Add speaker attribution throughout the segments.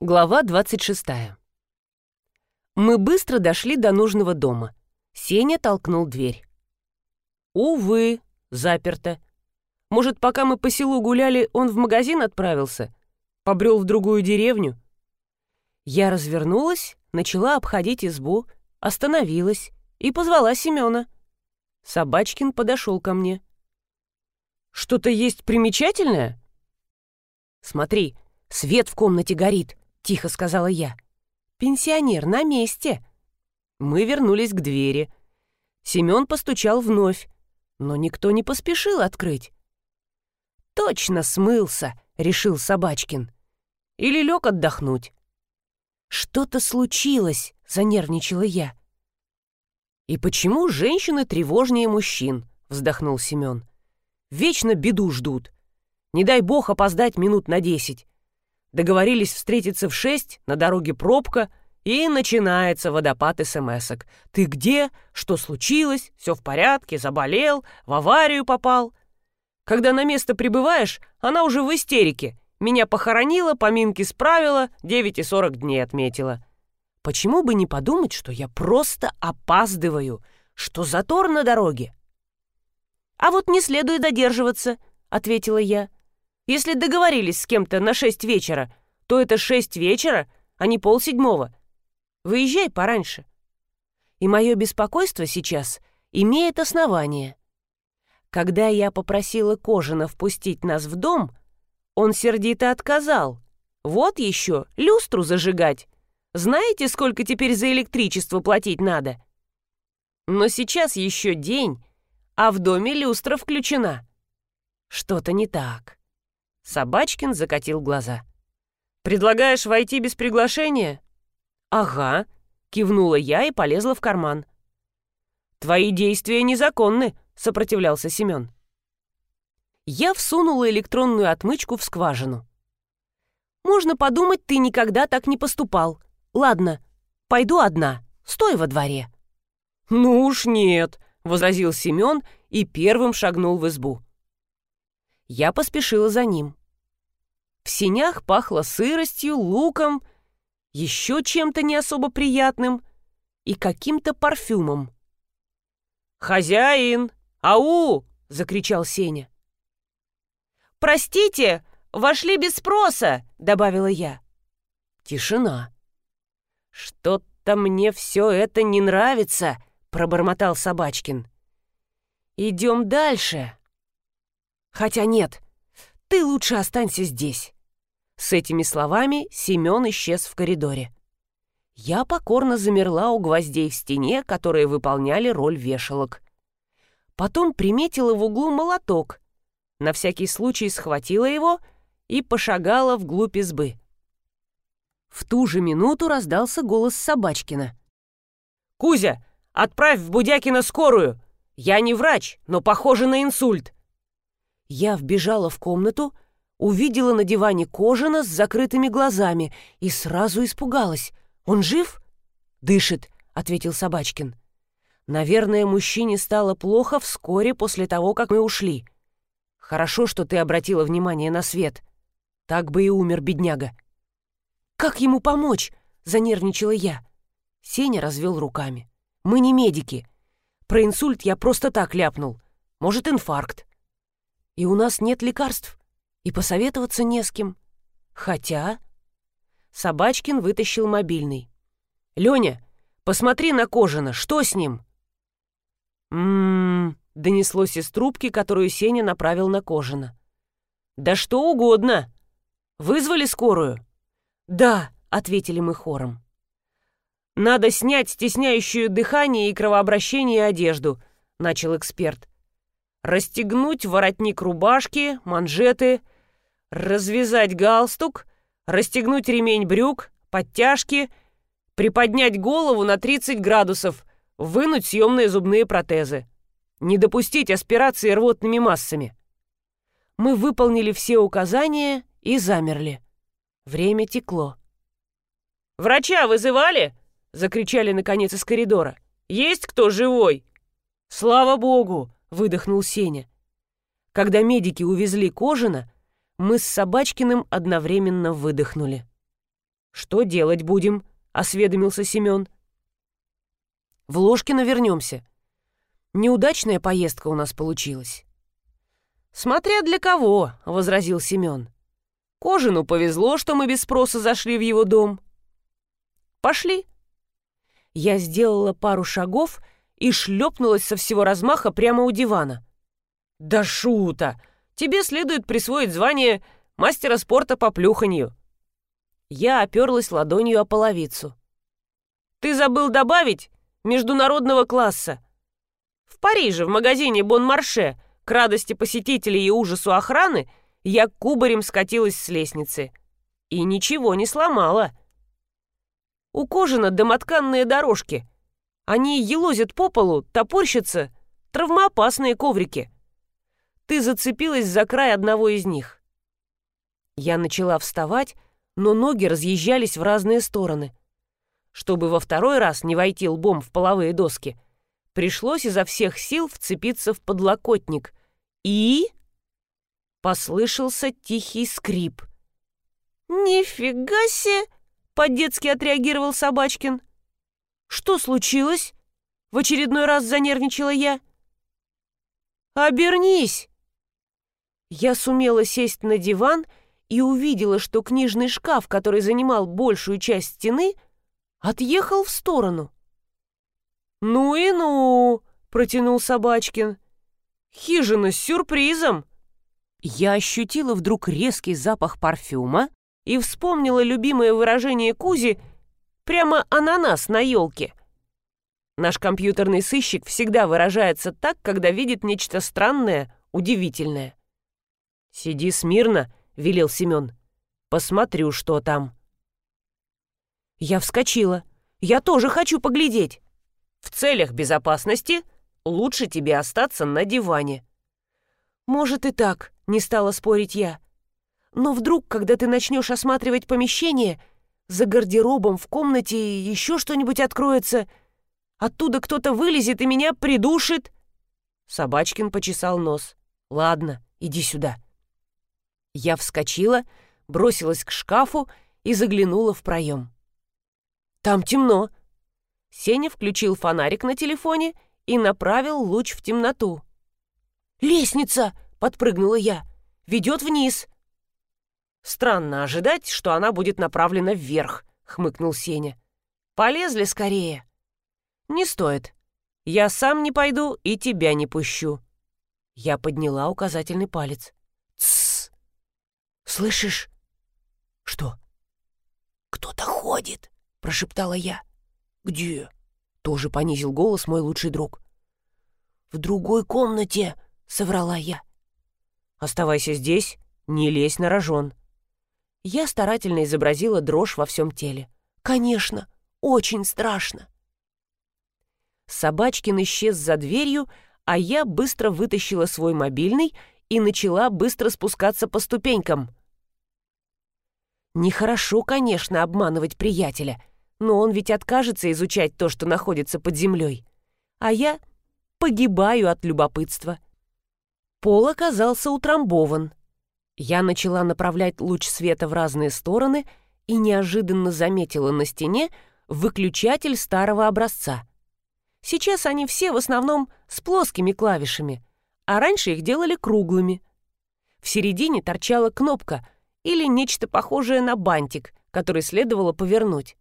Speaker 1: Глава 26. Мы быстро дошли до нужного дома. Сеня толкнул дверь. Увы, заперто. Может, пока мы по селу гуляли, он в магазин отправился? Побрел в другую деревню? Я развернулась, начала обходить избу, остановилась и позвала Семена. Собачкин подошел ко мне. «Что-то есть примечательное?» «Смотри, свет в комнате горит», — тихо сказала я. «Пенсионер на месте». Мы вернулись к двери. Семен постучал вновь, но никто не поспешил открыть. «Точно смылся», — решил Собачкин. «Или лег отдохнуть». «Что-то случилось», — занервничала я. «И почему женщины тревожнее мужчин?» — вздохнул Семен. «Вечно беду ждут. Не дай бог опоздать минут на десять. Договорились встретиться в шесть, на дороге пробка, и начинается водопад смс-ок. «Ты где? Что случилось? Все в порядке? Заболел? В аварию попал?» Когда на место прибываешь, она уже в истерике. Меня похоронила, поминки справила, 9,40 дней отметила. Почему бы не подумать, что я просто опаздываю, что затор на дороге? «А вот не следует задерживаться», — ответила я. Если договорились с кем-то на шесть вечера, то это шесть вечера, а не полседьмого. Выезжай пораньше. И мое беспокойство сейчас имеет основание. Когда я попросила Кожина впустить нас в дом, он сердито отказал. Вот еще, люстру зажигать. Знаете, сколько теперь за электричество платить надо? Но сейчас еще день, а в доме люстра включена. Что-то не так. Собачкин закатил глаза. «Предлагаешь войти без приглашения?» «Ага», — кивнула я и полезла в карман. «Твои действия незаконны», — сопротивлялся Семен. Я всунула электронную отмычку в скважину. «Можно подумать, ты никогда так не поступал. Ладно, пойду одна. Стой во дворе». «Ну уж нет», — возразил Семен и первым шагнул в избу. Я поспешила за ним. В синях пахло сыростью, луком, еще чем-то не особо приятным и каким-то парфюмом. «Хозяин! Ау!» — закричал Сеня. «Простите, вошли без спроса!» — добавила я. Тишина. «Что-то мне все это не нравится!» — пробормотал Собачкин. «Идем дальше!» «Хотя нет, ты лучше останься здесь!» С этими словами Семен исчез в коридоре. Я покорно замерла у гвоздей в стене, которые выполняли роль вешалок. Потом приметила в углу молоток. На всякий случай схватила его и пошагала вглубь избы. В ту же минуту раздался голос Собачкина. «Кузя, отправь в Будякина скорую! Я не врач, но похоже на инсульт!» Я вбежала в комнату, увидела на диване Кожина с закрытыми глазами и сразу испугалась. «Он жив?» «Дышит», — ответил Собачкин. «Наверное, мужчине стало плохо вскоре после того, как мы ушли. Хорошо, что ты обратила внимание на свет. Так бы и умер бедняга». «Как ему помочь?» — занервничала я. Сеня развел руками. «Мы не медики. Про инсульт я просто так ляпнул. Может, инфаркт. И у нас нет лекарств и посоветоваться не с кем. Хотя... Собачкин вытащил мобильный. «Леня, посмотри на Кожина, что с ним?» «М-м-м», донеслось из трубки, которую Сеня направил на Кожина. «Да что угодно. Вызвали скорую?» «Да», — ответили мы хором. «Надо снять стесняющую дыхание и кровообращение одежду», — начал эксперт. «Расстегнуть воротник рубашки, манжеты, развязать галстук, расстегнуть ремень брюк, подтяжки, приподнять голову на 30 градусов, вынуть съемные зубные протезы. Не допустить аспирации рвотными массами. Мы выполнили все указания и замерли. Время текло. «Врача вызывали?» — закричали наконец из коридора. «Есть кто живой?» «Слава богу!» — выдохнул Сеня. Когда медики увезли Кожина, мы с Собачкиным одновременно выдохнули. «Что делать будем?» — осведомился Семен. «В Ложкино вернемся. Неудачная поездка у нас получилась». «Смотря для кого», — возразил Семен. «Кожину повезло, что мы без спроса зашли в его дом». «Пошли». Я сделала пару шагов и шлепнулась со всего размаха прямо у дивана. «Да шута! Тебе следует присвоить звание мастера спорта по плюханью». Я оперлась ладонью о половицу. «Ты забыл добавить международного класса. В Париже, в магазине Бон-Марше, к радости посетителей и ужасу охраны, я кубарем скатилась с лестницы. И ничего не сломала. У Кожина домотканные дорожки. Они елозят по полу, топорщатся, травмоопасные коврики. Ты зацепилась за край одного из них. Я начала вставать, но ноги разъезжались в разные стороны. Чтобы во второй раз не войти лбом в половые доски, пришлось изо всех сил вцепиться в подлокотник. И... Послышался тихий скрип. «Нифига себе!» — по-детски отреагировал Собачкин. «Что случилось?» — в очередной раз занервничала я. «Обернись!» Я сумела сесть на диван и увидела, что книжный шкаф, который занимал большую часть стены, отъехал в сторону. «Ну и ну!» — протянул Собачкин. «Хижина с сюрпризом!» Я ощутила вдруг резкий запах парфюма и вспомнила любимое выражение Кузи «прямо ананас на елке». Наш компьютерный сыщик всегда выражается так, когда видит нечто странное, удивительное. «Сиди смирно», велел Семен. «Посмотрю, что там». Я вскочила. «Я тоже хочу поглядеть». «В целях безопасности лучше тебе остаться на диване». «Может и так», — не стала спорить я. «Но вдруг, когда ты начнешь осматривать помещение, за гардеробом в комнате еще что-нибудь откроется, оттуда кто-то вылезет и меня придушит». Собачкин почесал нос. «Ладно, иди сюда». Я вскочила, бросилась к шкафу и заглянула в проем. «Там темно». Сеня включил фонарик на телефоне и направил луч в темноту. «Лестница!» — подпрыгнула я. «Ведет вниз». «Странно ожидать, что она будет направлена вверх», — хмыкнул Сеня. «Полезли скорее». «Не стоит. Я сам не пойду и тебя не пущу». Я подняла указательный палец. «Слышишь?» «Что?» «Кто-то ходит», — прошептала я. «Где?» — тоже понизил голос мой лучший друг. «В другой комнате», — соврала я. «Оставайся здесь, не лезь на рожон». Я старательно изобразила дрожь во всем теле. «Конечно, очень страшно». Собачкин исчез за дверью, а я быстро вытащила свой мобильный и начала быстро спускаться по ступенькам. Нехорошо, конечно, обманывать приятеля, но он ведь откажется изучать то, что находится под землей. А я погибаю от любопытства. Пол оказался утрамбован. Я начала направлять луч света в разные стороны и неожиданно заметила на стене выключатель старого образца. Сейчас они все в основном с плоскими клавишами, а раньше их делали круглыми. В середине торчала кнопка — или нечто похожее на бантик, который следовало повернуть.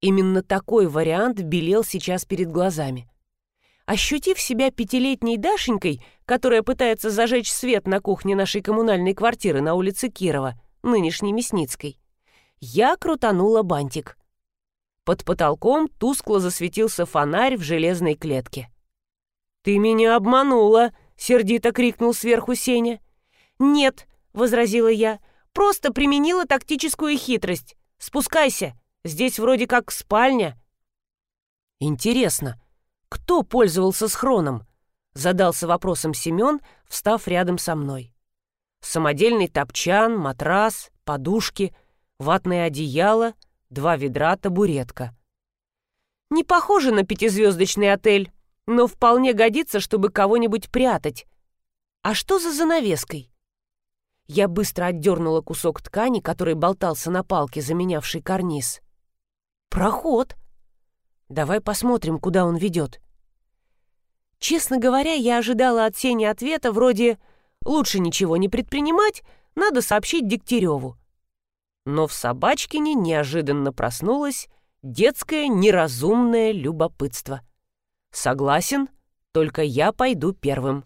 Speaker 1: Именно такой вариант белел сейчас перед глазами. Ощутив себя пятилетней Дашенькой, которая пытается зажечь свет на кухне нашей коммунальной квартиры на улице Кирова, нынешней Мясницкой, я крутанула бантик. Под потолком тускло засветился фонарь в железной клетке. «Ты меня обманула!» — сердито крикнул сверху Сеня. «Нет», — возразила я, Просто применила тактическую хитрость. Спускайся, здесь вроде как спальня». «Интересно, кто пользовался схроном?» Задался вопросом Семен, встав рядом со мной. Самодельный топчан, матрас, подушки, ватное одеяло, два ведра, табуретка. Не похоже на пятизвездочный отель, но вполне годится, чтобы кого-нибудь прятать. А что за занавеской? Я быстро отдернула кусок ткани, который болтался на палке, заменявшей карниз. «Проход!» «Давай посмотрим, куда он ведет». Честно говоря, я ожидала от Сени ответа вроде «лучше ничего не предпринимать, надо сообщить Дегтяреву». Но в Собачкине неожиданно проснулось детское неразумное любопытство. «Согласен, только я пойду первым».